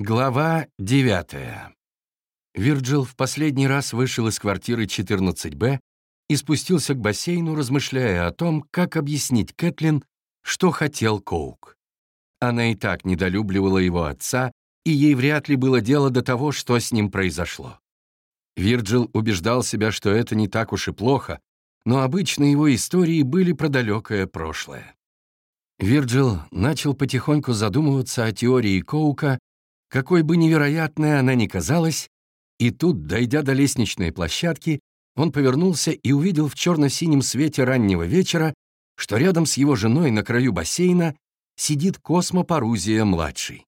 Глава 9. Вирджил в последний раз вышел из квартиры 14Б и спустился к бассейну, размышляя о том, как объяснить Кэтлин, что хотел Коук. Она и так недолюбливала его отца, и ей вряд ли было дело до того, что с ним произошло. Вирджил убеждал себя, что это не так уж и плохо, но обычно его истории были про далекое прошлое. Вирджил начал потихоньку задумываться о теории Коука какой бы невероятной она ни казалась, и тут, дойдя до лестничной площадки, он повернулся и увидел в черно-синем свете раннего вечера, что рядом с его женой на краю бассейна сидит Космо Парузия-младший.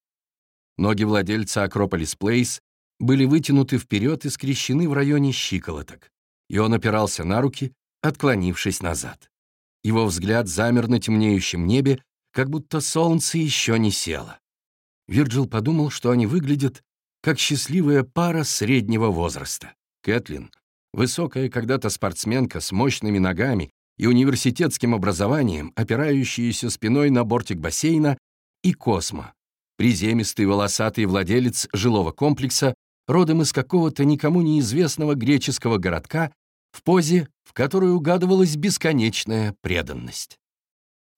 Ноги владельца Акрополис Плейс были вытянуты вперед и скрещены в районе щиколоток, и он опирался на руки, отклонившись назад. Его взгляд замер на темнеющем небе, как будто солнце еще не село. Вирджил подумал, что они выглядят как счастливая пара среднего возраста. Кэтлин, высокая когда-то спортсменка с мощными ногами и университетским образованием, опирающаяся спиной на бортик бассейна, и Космо, приземистый волосатый владелец жилого комплекса, родом из какого-то никому неизвестного греческого городка, в позе, в которой угадывалась бесконечная преданность.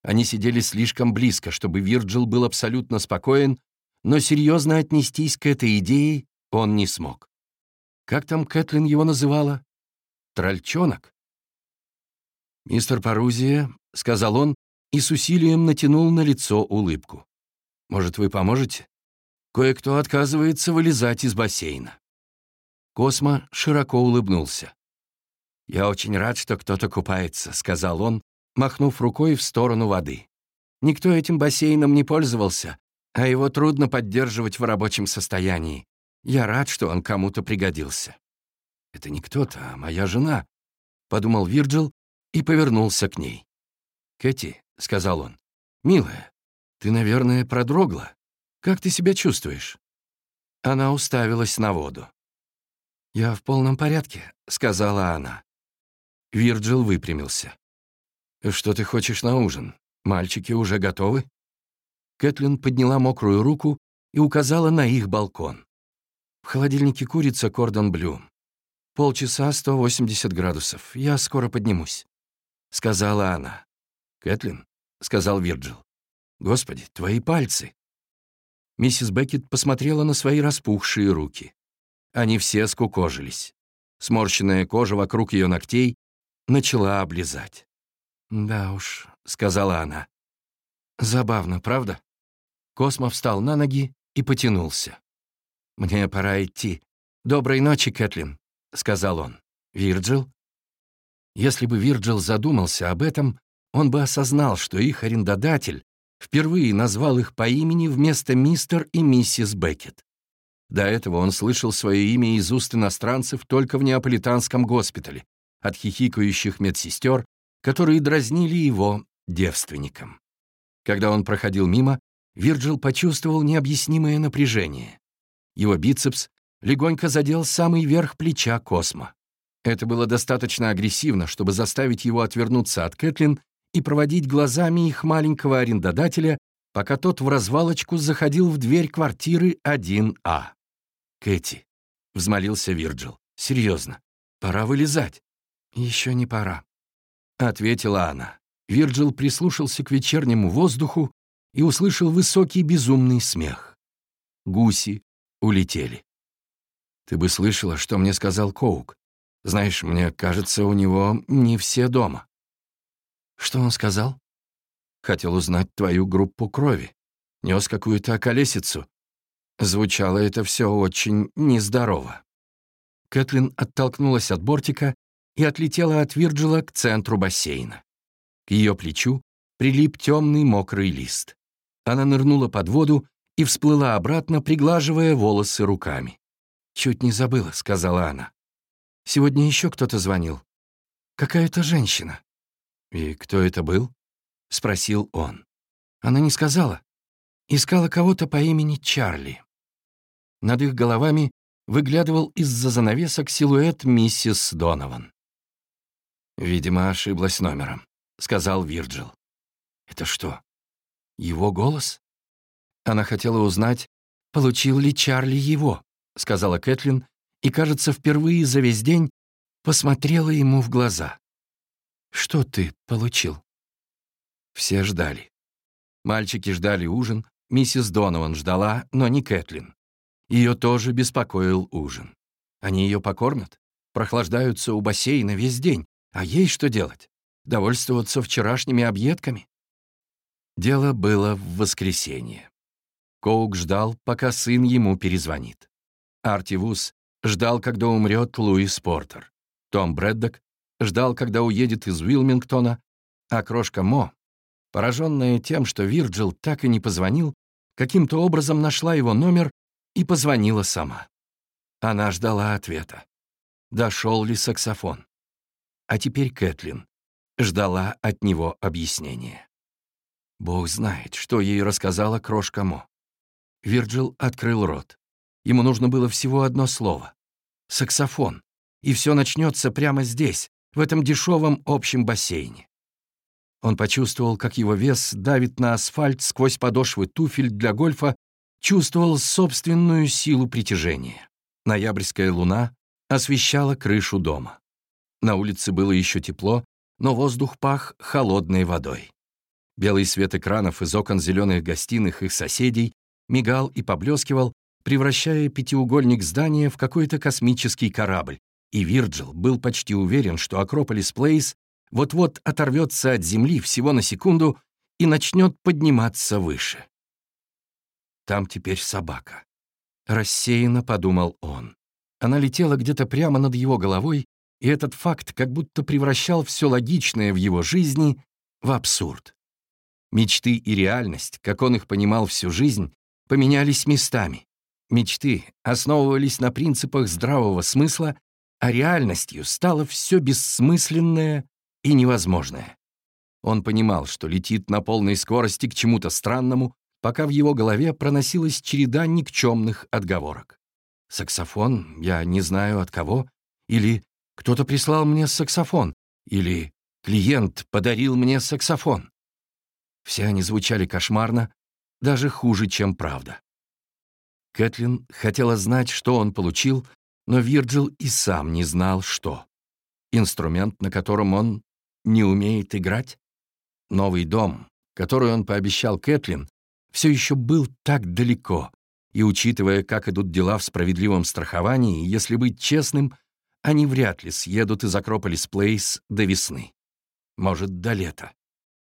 Они сидели слишком близко, чтобы Вирджил был абсолютно спокоен но серьезно отнестись к этой идее он не смог. Как там Кэтлин его называла? Трольчонок? «Мистер Парузия», — сказал он и с усилием натянул на лицо улыбку. «Может, вы поможете? Кое-кто отказывается вылезать из бассейна». Космо широко улыбнулся. «Я очень рад, что кто-то купается», — сказал он, махнув рукой в сторону воды. «Никто этим бассейном не пользовался, а его трудно поддерживать в рабочем состоянии. Я рад, что он кому-то пригодился. «Это не кто-то, а моя жена», — подумал Вирджил и повернулся к ней. «Кэти», — сказал он, — «милая, ты, наверное, продрогла. Как ты себя чувствуешь?» Она уставилась на воду. «Я в полном порядке», — сказала она. Вирджил выпрямился. «Что ты хочешь на ужин? Мальчики уже готовы?» Кэтлин подняла мокрую руку и указала на их балкон. В холодильнике курица кордон блю. Полчаса 180 градусов. Я скоро поднимусь», — сказала она. «Кэтлин», — сказал Вирджил. «Господи, твои пальцы!» Миссис Беккет посмотрела на свои распухшие руки. Они все скукожились. Сморщенная кожа вокруг ее ногтей начала облизать. «Да уж», — сказала она. «Забавно, правда?» Космо встал на ноги и потянулся. «Мне пора идти. Доброй ночи, Кэтлин», — сказал он. «Вирджил?» Если бы Вирджил задумался об этом, он бы осознал, что их арендодатель впервые назвал их по имени вместо мистер и миссис Беккет. До этого он слышал свое имя из уст иностранцев только в неаполитанском госпитале, от хихикающих медсестер, которые дразнили его девственником. Когда он проходил мимо, Вирджил почувствовал необъяснимое напряжение. Его бицепс легонько задел самый верх плеча Космо. Это было достаточно агрессивно, чтобы заставить его отвернуться от Кэтлин и проводить глазами их маленького арендодателя, пока тот в развалочку заходил в дверь квартиры 1А. «Кэти», — взмолился Вирджил, — «серьезно, пора вылезать». «Еще не пора», — ответила она. Вирджил прислушался к вечернему воздуху и услышал высокий безумный смех. Гуси улетели. «Ты бы слышала, что мне сказал Коук. Знаешь, мне кажется, у него не все дома». «Что он сказал?» «Хотел узнать твою группу крови. Нес какую-то околесицу. Звучало это все очень нездорово». Кэтлин оттолкнулась от бортика и отлетела от Вирджила к центру бассейна. К ее плечу прилип темный мокрый лист. Она нырнула под воду и всплыла обратно, приглаживая волосы руками. «Чуть не забыла», — сказала она. «Сегодня еще кто-то звонил. Какая-то женщина». «И кто это был?» — спросил он. Она не сказала. Искала кого-то по имени Чарли. Над их головами выглядывал из-за занавесок силуэт миссис Донован. «Видимо, ошиблась номером», — сказал Вирджил. «Это что, его голос? Она хотела узнать, получил ли Чарли его», — сказала Кэтлин, и, кажется, впервые за весь день посмотрела ему в глаза. «Что ты получил?» Все ждали. Мальчики ждали ужин, миссис Донован ждала, но не Кэтлин. Ее тоже беспокоил ужин. Они ее покормят? Прохлаждаются у бассейна весь день. А ей что делать? Довольствоваться вчерашними объедками? Дело было в воскресенье. Коук ждал, пока сын ему перезвонит. Арти Вуз ждал, когда умрет Луис Портер. Том Брэддок ждал, когда уедет из Уилмингтона, а крошка Мо, пораженная тем, что Вирджил так и не позвонил, каким-то образом нашла его номер и позвонила сама. Она ждала ответа. Дошел ли саксофон? А теперь Кэтлин ждала от него объяснения. Бог знает, что ей рассказала крошка Мо. Вирджил открыл рот. Ему нужно было всего одно слово. Саксофон. И все начнется прямо здесь, в этом дешевом общем бассейне. Он почувствовал, как его вес давит на асфальт сквозь подошвы туфель для гольфа, чувствовал собственную силу притяжения. Ноябрьская луна освещала крышу дома. На улице было еще тепло, но воздух пах холодной водой. Белый свет экранов из окон зеленых гостиных их соседей мигал и поблескивал, превращая пятиугольник здания в какой-то космический корабль, и Вирджил был почти уверен, что Акрополис Плейс вот-вот оторвется от земли всего на секунду и начнет подниматься выше. Там теперь собака. Рассеянно подумал он. Она летела где-то прямо над его головой, и этот факт как будто превращал все логичное в его жизни в абсурд. Мечты и реальность, как он их понимал всю жизнь, поменялись местами. Мечты основывались на принципах здравого смысла, а реальностью стало все бессмысленное и невозможное. Он понимал, что летит на полной скорости к чему-то странному, пока в его голове проносилась череда никчемных отговорок. «Саксофон? Я не знаю от кого?» Или «Кто-то прислал мне саксофон?» Или «Клиент подарил мне саксофон?» Все они звучали кошмарно, даже хуже, чем правда. Кэтлин хотела знать, что он получил, но Вирджил и сам не знал, что. Инструмент, на котором он не умеет играть? Новый дом, который он пообещал Кэтлин, все еще был так далеко, и, учитывая, как идут дела в справедливом страховании, если быть честным, они вряд ли съедут из Акрополис Плейс до весны. Может, до лета.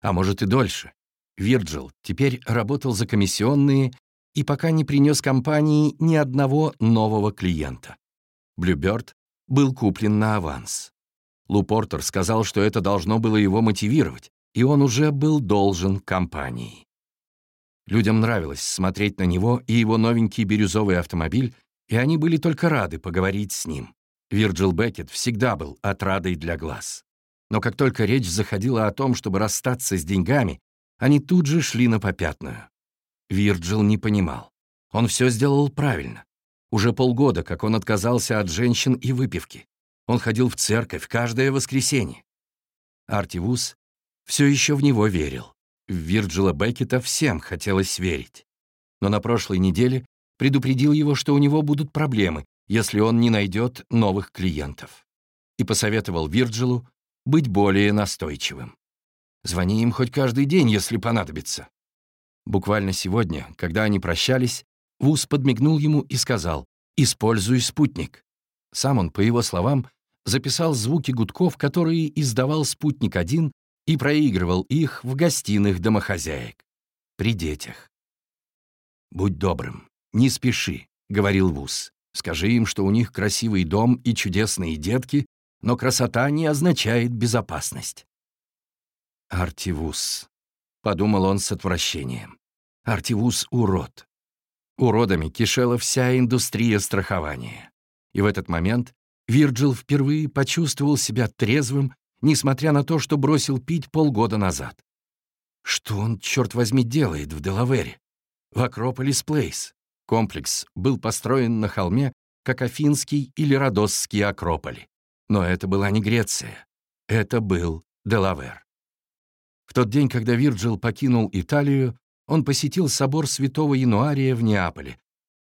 А может и дольше. Вирджил теперь работал за комиссионные и пока не принес компании ни одного нового клиента. Блюберт был куплен на аванс. Лу Портер сказал, что это должно было его мотивировать, и он уже был должен компании. Людям нравилось смотреть на него и его новенький бирюзовый автомобиль, и они были только рады поговорить с ним. Вирджил Беккет всегда был отрадой для глаз. Но как только речь заходила о том, чтобы расстаться с деньгами, они тут же шли на попятную. Вирджил не понимал. Он все сделал правильно. Уже полгода, как он отказался от женщин и выпивки. Он ходил в церковь каждое воскресенье. Артивус все еще в него верил. В Вирджила Беккета всем хотелось верить. Но на прошлой неделе предупредил его, что у него будут проблемы, если он не найдет новых клиентов. И посоветовал Вирджилу быть более настойчивым. Звони им хоть каждый день, если понадобится. Буквально сегодня, когда они прощались, Вуз подмигнул ему и сказал «Используй спутник». Сам он, по его словам, записал звуки гудков, которые издавал «Спутник-1» и проигрывал их в гостиных домохозяек. При детях. «Будь добрым, не спеши», — говорил Вуз. «Скажи им, что у них красивый дом и чудесные детки, но красота не означает безопасность». «Артивус», — подумал он с отвращением. «Артивус — урод». Уродами кишела вся индустрия страхования. И в этот момент Вирджил впервые почувствовал себя трезвым несмотря на то, что бросил пить полгода назад. Что он, черт возьми, делает в Делавере? В Акрополис Плейс. Комплекс был построен на холме, как Афинский или Родосский Акрополи. Но это была не Греция. Это был Делавер. В тот день, когда Вирджил покинул Италию, он посетил собор святого Януария в Неаполе,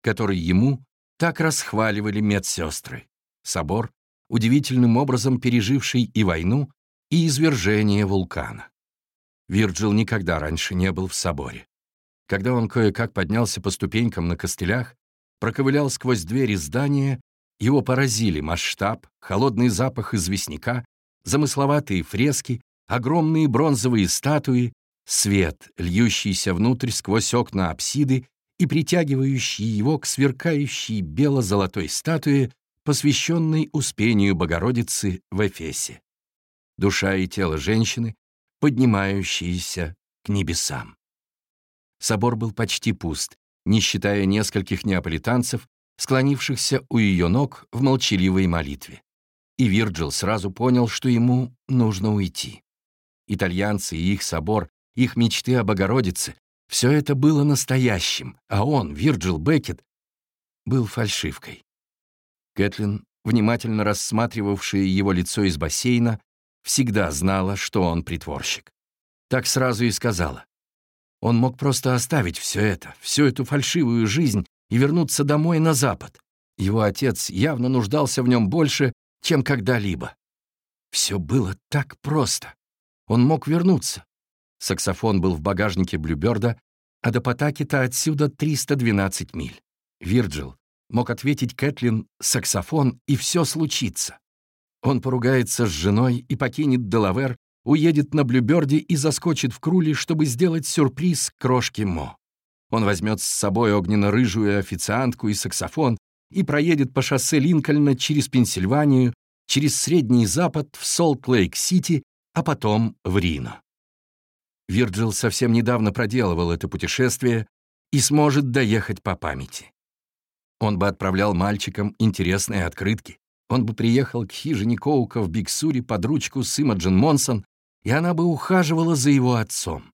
который ему так расхваливали медсестры. Собор, удивительным образом переживший и войну, и извержение вулкана. Вирджил никогда раньше не был в соборе. Когда он кое-как поднялся по ступенькам на костылях, проковылял сквозь двери здания, его поразили масштаб, холодный запах известняка, замысловатые фрески, огромные бронзовые статуи, свет, льющийся внутрь сквозь окна апсиды и притягивающий его к сверкающей бело-золотой статуе, посвященной Успению Богородицы в Эфесе. Душа и тело женщины, поднимающиеся к небесам. Собор был почти пуст, не считая нескольких неаполитанцев, склонившихся у ее ног в молчаливой молитве. И Вирджил сразу понял, что ему нужно уйти. Итальянцы и их собор, их мечты о Богородице — все это было настоящим, а он, Вирджил Беккет, был фальшивкой. Кэтлин, внимательно рассматривавшая его лицо из бассейна, всегда знала, что он притворщик. Так сразу и сказала. Он мог просто оставить все это, всю эту фальшивую жизнь и вернуться домой на Запад. Его отец явно нуждался в нем больше, чем когда-либо. Все было так просто. Он мог вернуться. Саксофон был в багажнике Блюберда, а до Потакита отсюда 312 миль. Вирджил мог ответить Кэтлин «саксофон» и все случится. Он поругается с женой и покинет Делавер, уедет на Блюберде и заскочит в Крули, чтобы сделать сюрприз крошке Мо. Он возьмет с собой огненно-рыжую официантку и саксофон и проедет по шоссе Линкольна через Пенсильванию, через Средний Запад в Солт-Лейк-Сити, а потом в Рино. Вирджил совсем недавно проделывал это путешествие и сможет доехать по памяти. Он бы отправлял мальчикам интересные открытки. Он бы приехал к хижине Коука в Биксуре под ручку с Имаджин Монсон, и она бы ухаживала за его отцом.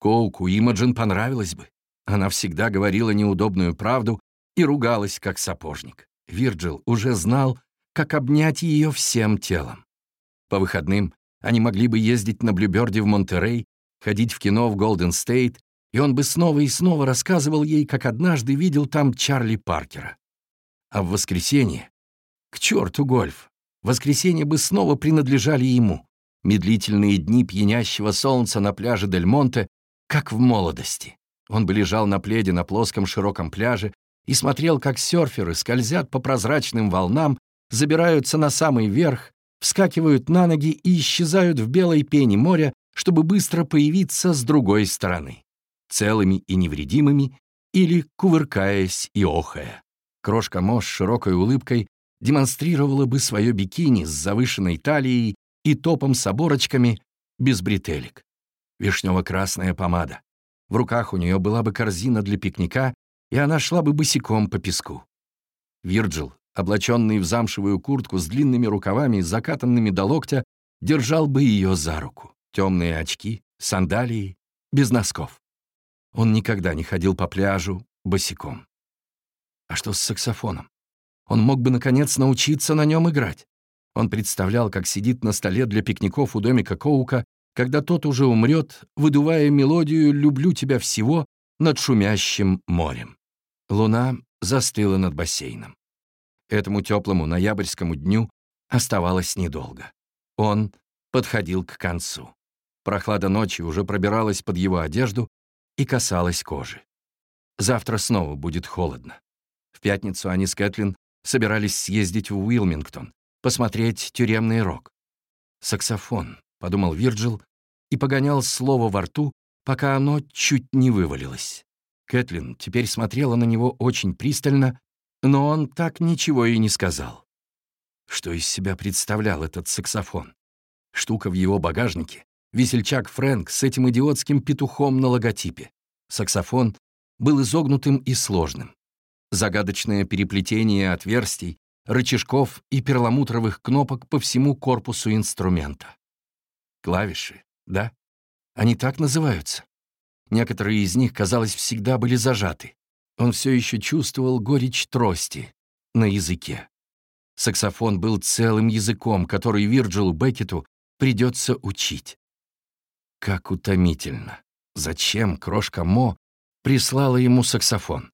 Коуку Имаджин понравилось бы. Она всегда говорила неудобную правду и ругалась, как сапожник. Вирджил уже знал, как обнять ее всем телом. По выходным они могли бы ездить на Блюберде в Монтерей, ходить в кино в Голден Стейт, и он бы снова и снова рассказывал ей, как однажды видел там Чарли Паркера. А в воскресенье... К черту гольф! Воскресенье бы снова принадлежали ему. Медлительные дни пьянящего солнца на пляже Дель Монте, как в молодости. Он бы лежал на пледе на плоском широком пляже и смотрел, как серферы скользят по прозрачным волнам, забираются на самый верх, вскакивают на ноги и исчезают в белой пене моря, чтобы быстро появиться с другой стороны, целыми и невредимыми или кувыркаясь и охая. Крошка Мо с широкой улыбкой демонстрировала бы свое бикини с завышенной талией и топом с оборочками без бретелек. Вишнево-красная помада, в руках у нее была бы корзина для пикника, и она шла бы босиком по песку. Вирджил, облаченный в замшевую куртку с длинными рукавами, закатанными до локтя, держал бы ее за руку. Темные очки, сандалии, без носков. Он никогда не ходил по пляжу босиком. А что с саксофоном? Он мог бы, наконец, научиться на нем играть. Он представлял, как сидит на столе для пикников у домика Коука когда тот уже умрет, выдувая мелодию «Люблю тебя всего» над шумящим морем. Луна застыла над бассейном. Этому теплому ноябрьскому дню оставалось недолго. Он подходил к концу. Прохлада ночи уже пробиралась под его одежду и касалась кожи. Завтра снова будет холодно. В пятницу они с Кэтлин собирались съездить в Уилмингтон, посмотреть тюремный рок. «Саксофон», — подумал Вирджил и погонял слово во рту, пока оно чуть не вывалилось. Кэтлин теперь смотрела на него очень пристально, но он так ничего и не сказал. Что из себя представлял этот саксофон? Штука в его багажнике, весельчак Фрэнк с этим идиотским петухом на логотипе. Саксофон был изогнутым и сложным. Загадочное переплетение отверстий, рычажков и перламутровых кнопок по всему корпусу инструмента. Клавиши, да? Они так называются. Некоторые из них, казалось, всегда были зажаты. Он все еще чувствовал горечь трости на языке. Саксофон был целым языком, который Вирджилу Беккету придется учить. Как утомительно. Зачем крошка Мо прислала ему саксофон?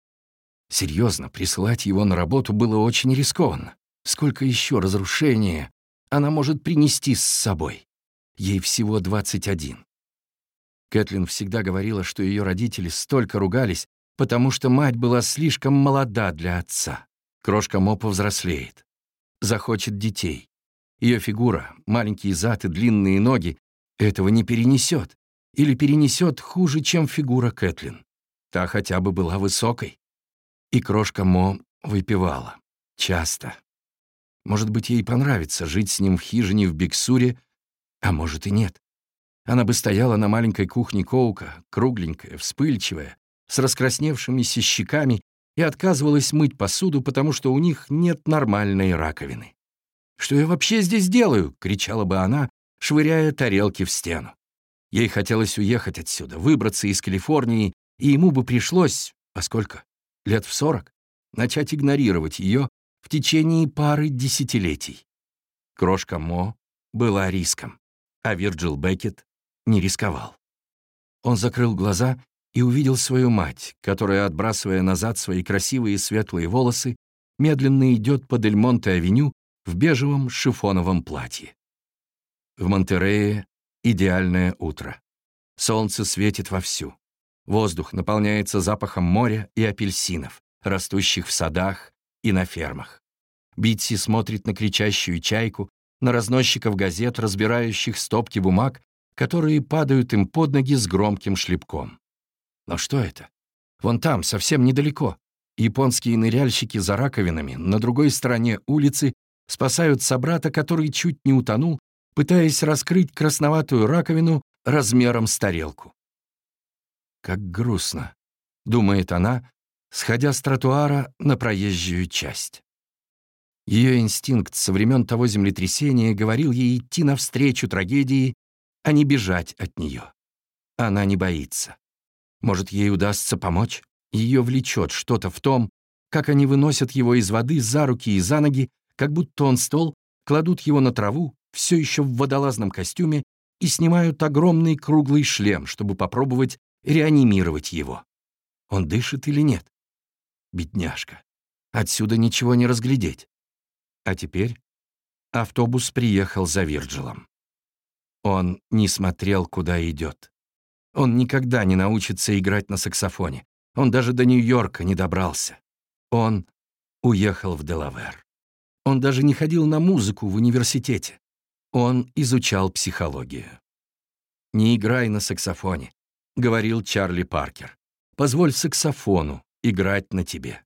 Серьезно, присылать его на работу было очень рискованно. Сколько еще разрушения она может принести с собой? Ей всего 21. Кэтлин всегда говорила, что ее родители столько ругались, потому что мать была слишком молода для отца. Крошка Мо повзрослеет. Захочет детей. Ее фигура, маленький зад и длинные ноги этого не перенесет. Или перенесет хуже, чем фигура Кэтлин. Та хотя бы была высокой. И крошка Мо выпивала. Часто. Может быть, ей понравится жить с ним в хижине в Биксуре, а может и нет. Она бы стояла на маленькой кухне Коука, кругленькая, вспыльчивая, с раскрасневшимися щеками и отказывалась мыть посуду, потому что у них нет нормальной раковины. «Что я вообще здесь делаю?» — кричала бы она, швыряя тарелки в стену. Ей хотелось уехать отсюда, выбраться из Калифорнии, и ему бы пришлось, поскольку лет в сорок, начать игнорировать ее в течение пары десятилетий. Крошка Мо была риском, а Вирджил Беккет не рисковал. Он закрыл глаза и увидел свою мать, которая, отбрасывая назад свои красивые светлые волосы, медленно идет по Дель-Монте-авеню в бежевом шифоновом платье. В Монтерее идеальное утро. Солнце светит вовсю. Воздух наполняется запахом моря и апельсинов, растущих в садах и на фермах. Битси смотрит на кричащую чайку, на разносчиков газет, разбирающих стопки бумаг которые падают им под ноги с громким шлепком. Но что это? Вон там, совсем недалеко. Японские ныряльщики за раковинами на другой стороне улицы спасают собрата, который чуть не утонул, пытаясь раскрыть красноватую раковину размером с тарелку. «Как грустно», — думает она, сходя с тротуара на проезжую часть. Ее инстинкт со времен того землетрясения говорил ей идти навстречу трагедии а не бежать от нее. Она не боится. Может, ей удастся помочь? Ее влечет что-то в том, как они выносят его из воды за руки и за ноги, как будто он стол, кладут его на траву, все еще в водолазном костюме, и снимают огромный круглый шлем, чтобы попробовать реанимировать его. Он дышит или нет? Бедняжка. Отсюда ничего не разглядеть. А теперь автобус приехал за Вирджилом. Он не смотрел, куда идет. Он никогда не научится играть на саксофоне. Он даже до Нью-Йорка не добрался. Он уехал в Делавер. Он даже не ходил на музыку в университете. Он изучал психологию. «Не играй на саксофоне», — говорил Чарли Паркер. «Позволь саксофону играть на тебе».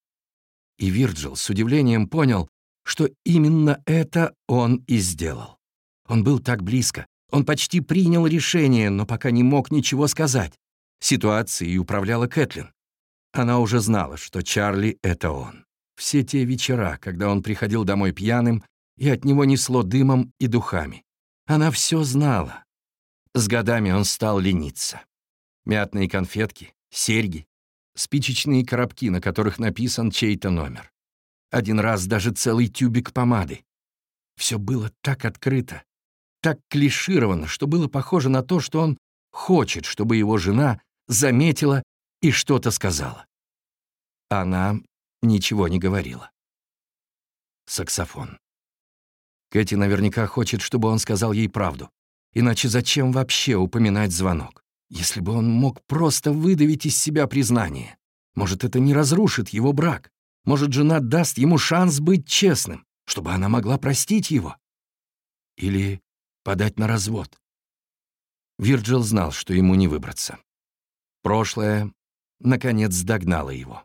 И Вирджил с удивлением понял, что именно это он и сделал. Он был так близко, он почти принял решение, но пока не мог ничего сказать. Ситуацией управляла Кэтлин. Она уже знала, что Чарли — это он. Все те вечера, когда он приходил домой пьяным, и от него несло дымом и духами. Она все знала. С годами он стал лениться. Мятные конфетки, серьги, спичечные коробки, на которых написан чей-то номер. Один раз даже целый тюбик помады. Все было так открыто, так клишировано, что было похоже на то, что он хочет, чтобы его жена заметила и что-то сказала. Она ничего не говорила. Саксофон. Кэти наверняка хочет, чтобы он сказал ей правду. Иначе зачем вообще упоминать звонок? Если бы он мог просто выдавить из себя признание. Может, это не разрушит его брак. Может, жена даст ему шанс быть честным, чтобы она могла простить его. Или подать на развод. Вирджил знал, что ему не выбраться. Прошлое, наконец, догнало его.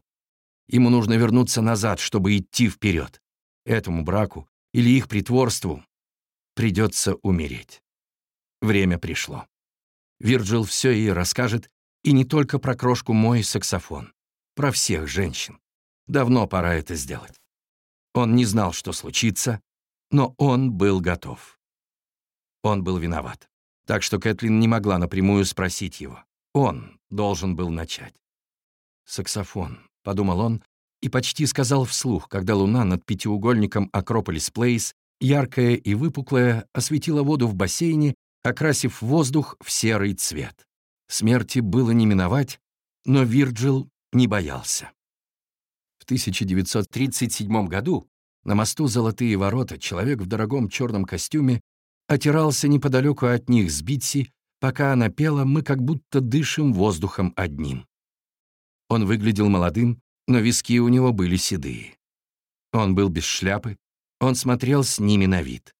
Ему нужно вернуться назад, чтобы идти вперед. Этому браку или их притворству придется умереть. Время пришло. Вирджил все ей расскажет, и не только про крошку мой саксофон, про всех женщин. Давно пора это сделать. Он не знал, что случится, но он был готов. Он был виноват. Так что Кэтлин не могла напрямую спросить его. Он должен был начать. «Саксофон», — подумал он, и почти сказал вслух, когда луна над пятиугольником Акрополис Плейс, яркая и выпуклая, осветила воду в бассейне, окрасив воздух в серый цвет. Смерти было не миновать, но Вирджил не боялся. В 1937 году на мосту «Золотые ворота» человек в дорогом черном костюме отирался неподалеку от них с Битси, пока она пела «Мы как будто дышим воздухом одним». Он выглядел молодым, но виски у него были седые. Он был без шляпы, он смотрел с ними на вид.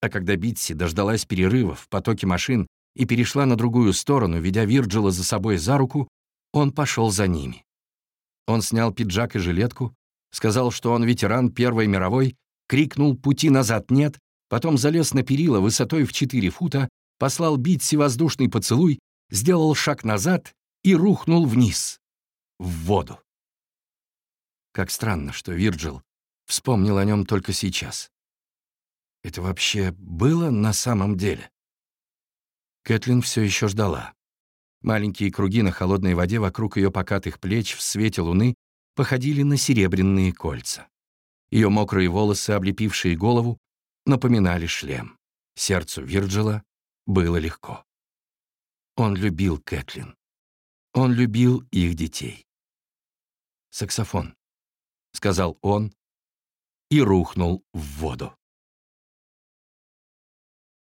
А когда Битси дождалась перерыва в потоке машин и перешла на другую сторону, ведя Вирджила за собой за руку, он пошел за ними. Он снял пиджак и жилетку, сказал, что он ветеран Первой мировой, крикнул «Пути назад нет», потом залез на перила высотой в 4 фута, послал Битси воздушный поцелуй, сделал шаг назад и рухнул вниз, в воду. Как странно, что Вирджил вспомнил о нем только сейчас. Это вообще было на самом деле? Кэтлин все еще ждала. Маленькие круги на холодной воде вокруг ее покатых плеч в свете луны походили на серебряные кольца. Ее мокрые волосы, облепившие голову, напоминали шлем. Сердцу Вирджила было легко. Он любил Кэтлин. Он любил их детей. «Саксофон», — сказал он и рухнул в воду.